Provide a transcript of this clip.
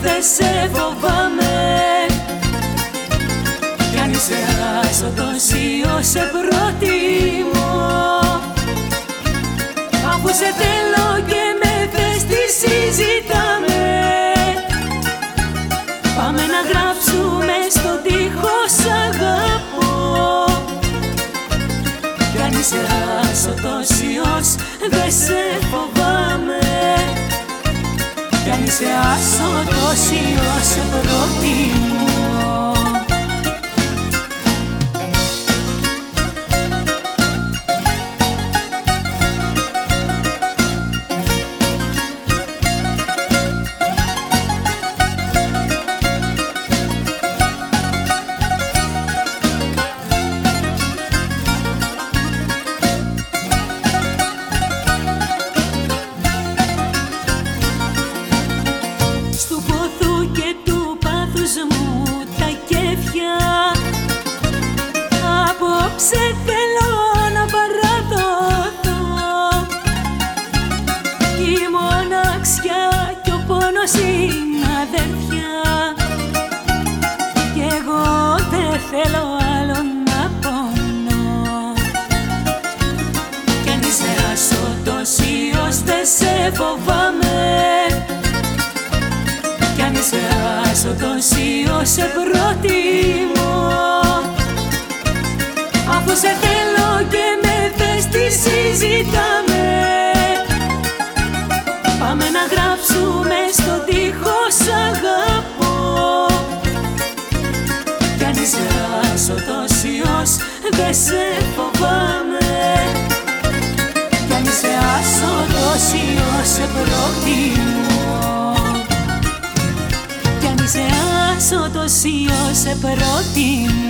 δεν σε φοβάμαι. Κι αν είσαι άσωτος ή σε προτιμώ Αφού σε θέλω και με θες τι συζητάμε. Πάμε να γράψουμε στον τοίχο σ' αγαπώ. Κι αν είσαι άσωτος ή δεν σε φοβάμαι Κι αν είσαι άσωτος ή σε προτιμώ Απόψε θέλω να παραδοθώ Η μοναξιά κι ο πόνος είναι αδερφιά Κι εγώ δεν θέλω άλλο να πονώ. Κι αν είσαι άσωτος ή δεν σε φοβάμαι. Κι αν είσαι άσωτος ή σε σε θέλω και με θες τι συζητάμε. Πάμε να γράψουμε στο τοίχο σ' αγαπώ. Κι αν είσαι άσωτος ιός δεν σε φοβάμαι. Κι αν είσαι άσωτος ιός σε προτιμώ. Κι αν είσαι άσωτος ιός σε προτιμώ